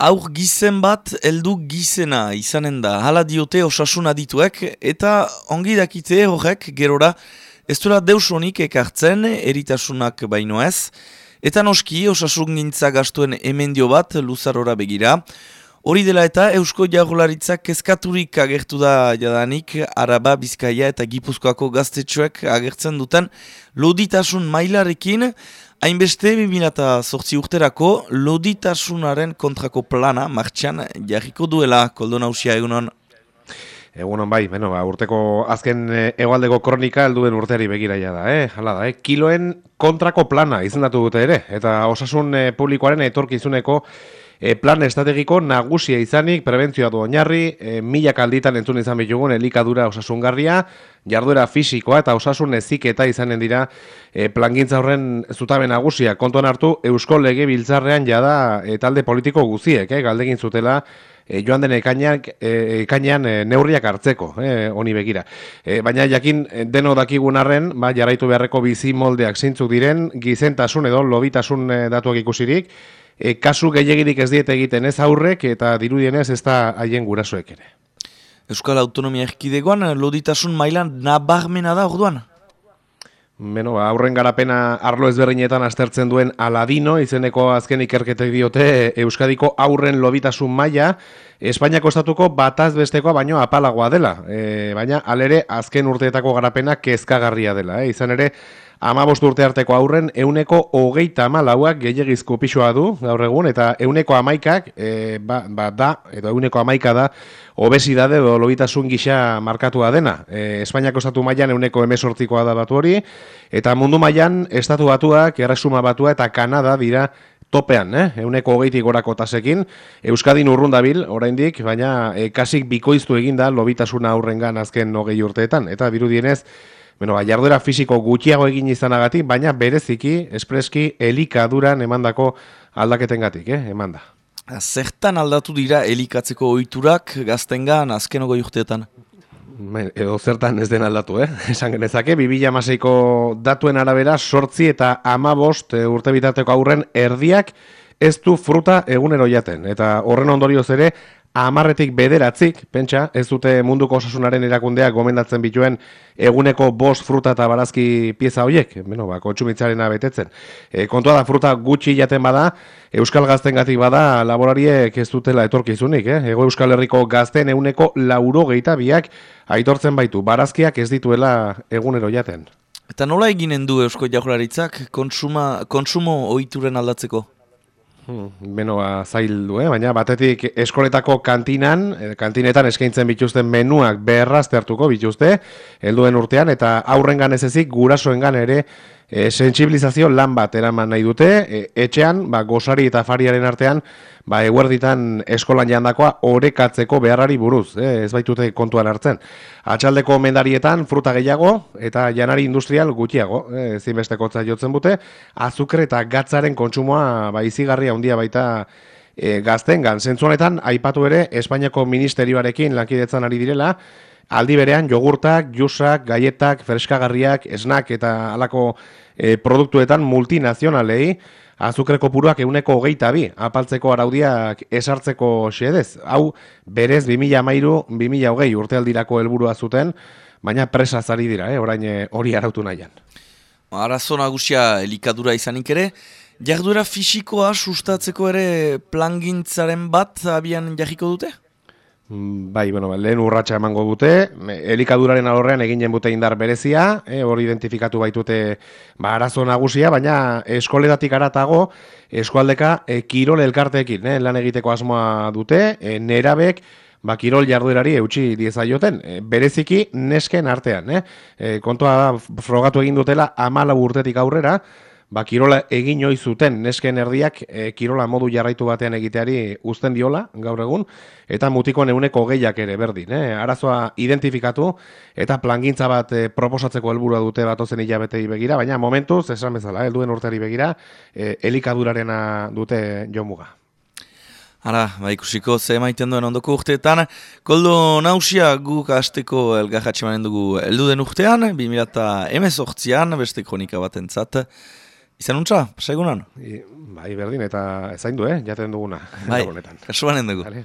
aur gizen bat heldu gizena izanen da. Hala diote osasun adituek eta ongi dakite horrek gerora ez duela deus honik ekartzen eritasunak baino ez. Eta noski osasun gintza gastuen emendio bat luzarora begira. Hori dela eta Eusko Jagolaritzak kezkaturik agertu da jadanik Araba, Bizkaia eta Gipuzkoako gaztetxoek agertzen duten loditasun mailarekin hainbeste 2008 urterako loditasunaren kontrako plana martxan jarriko duela koldo nausia egunon. Egunon bai, beno, ba, urteko azken egualdeko kronika helduen urteari begiraia da, eh? Hala da, eh? Kiloen kontrako plana izendatu dute ere, eta osasun eh, publikoaren etorkizuneko e, plan estrategiko nagusia izanik, prebentzioa du oinarri, e, mila kalditan entzun izan bitugun elikadura osasungarria, jarduera fisikoa eta osasun eziketa izanen dira e, plangintza horren zutabe nagusia. Kontuan hartu, Eusko Lege Biltzarrean jada e, talde politiko guziek, eh, galdegin zutela, e, joan den ekainean, e, neurriak hartzeko, e, honi begira. E, baina jakin deno dakigun arren, ba, jarraitu beharreko bizi moldeak zintzuk diren, gizentasun edo lobitasun datuak ikusirik, e, kasu gehiagirik ez diete egiten ez aurrek eta dirudienez ez da haien gurasoek ere. Euskal Autonomia Erkidegoan, loditasun mailan nabarmena da orduan? Beno, ba, aurren garapena arlo ezberdinetan aztertzen duen Aladino, izeneko azken ikerketek diote Euskadiko aurren lobitasun maila, Espainiako estatuko bataz bestekoa baino apalagoa dela, e, baina alere azken urteetako garapena kezkagarria dela. E, izan ere, ama urte arteko aurren, euneko hogeita amalauak gehiagizko pixoa du, gaur egun, eta euneko amaikak, e, ba, ba, da, edo euneko amaika da, obesidade edo lobitasun gisa markatua dena. E, Espainiako estatu mailan euneko emesortzikoa da batu hori, eta mundu mailan estatu batuak, erresuma batua eta Kanada dira topean, eh? euneko hogeitik gorako tasekin, Euskadin urrun dabil, oraindik, baina e, kasik bikoiztu eginda lobitasuna aurrengan azken hogei urteetan, eta birudienez, bueno, ba, jardera fisiko gutxiago egin izanagatik, baina bereziki, espreski, elikaduran emandako aldaketengatik, eh? emanda. Zertan aldatu dira elikatzeko ohiturak gaztengan azken hogei urteetan? edo zertan ez den aldatu, eh? Esan genezake, 2006ko datuen arabera, sortzi eta amabost eh, urte bitateko aurren erdiak ez du fruta egunero jaten. Eta horren ondorioz ere, amarretik bederatzik, pentsa, ez dute munduko osasunaren erakundeak gomendatzen bituen eguneko bost fruta eta barazki pieza horiek, bueno, ba, kontsumitzarena betetzen. E, kontua da, fruta gutxi jaten bada, Euskal Gazten gatik bada, laborariek ez dutela etorkizunik, eh? Ego Euskal Herriko gazten eguneko lauro biak aitortzen baitu, barazkiak ez dituela egunero jaten. Eta nola eginen du Eusko Jahularitzak konsumo ohituren aldatzeko? Hmm, beno, ba, zail du, eh? baina batetik eskoletako kantinan, eh, kantinetan eskaintzen bituzten menuak berraztertuko bituzte, helduen urtean, eta aurrengan ez ezik gurasoengan ere e, sensibilizazio lan bat eraman nahi dute, e, etxean, ba, gozari eta fariaren artean, ba, eguerditan eskolan jandakoa orekatzeko beharrari buruz, e, ez baitute kontuan hartzen. Atxaldeko mendarietan fruta gehiago eta janari industrial gutxiago, e, zinbesteko jotzen bute, azukre eta gatzaren kontsumoa ba, izigarria handia baita e, gazten gan. Zentzuanetan, aipatu ere, Espainiako ministerioarekin lankidetzan ari direla, aldi berean jogurtak, jusak, gaietak, freskagarriak, esnak eta alako e, produktuetan multinazionalei, azukreko puruak euneko hogeita bi, apaltzeko araudiak esartzeko xedez. Hau, berez 2000 amairu, 2000 hogei urtealdirako helburua zuten, baina presa zari dira, eh, orain eh, hori arautu nahian. Arazo nagusia elikadura izanik ere, jardura fisikoa sustatzeko ere plangintzaren bat abian jarriko dute? Mm, bai, bueno, lehen urratsa emango dute, elikaduraren alorrean eginen bute indar berezia, e, hori identifikatu baitute ba, arazo nagusia, baina eskoletatik aratago, eskualdeka e, kirol elkarteekin e, lan egiteko asmoa dute, e, nerabek, ba, kirol jarduerari eutxi diezaioten, e, bereziki nesken artean. E, e, kontua frogatu egin dutela amala urtetik aurrera, ba, kirola egin hoi zuten nesken erdiak e, kirola modu jarraitu batean egiteari uzten diola gaur egun eta mutiko neuneko gehiak ere berdin. Eh? Arazoa identifikatu eta plangintza bat e, proposatzeko helburua dute batozen hilabetei begira, baina momentuz, esan bezala, helduen urteri begira, e, elikadurarena dute jomuga. Hala, ba ikusiko ze maiten duen ondoko urteetan. Koldo nausia guk hasteko elgarratxe manen dugu eldu den urtean, 2000 eta emez beste kronika bat entzat. Izan untza, segunan? I, bai, berdin, eta zaindu, eh, jaten duguna. Bai, kasuanen dugu. Vale.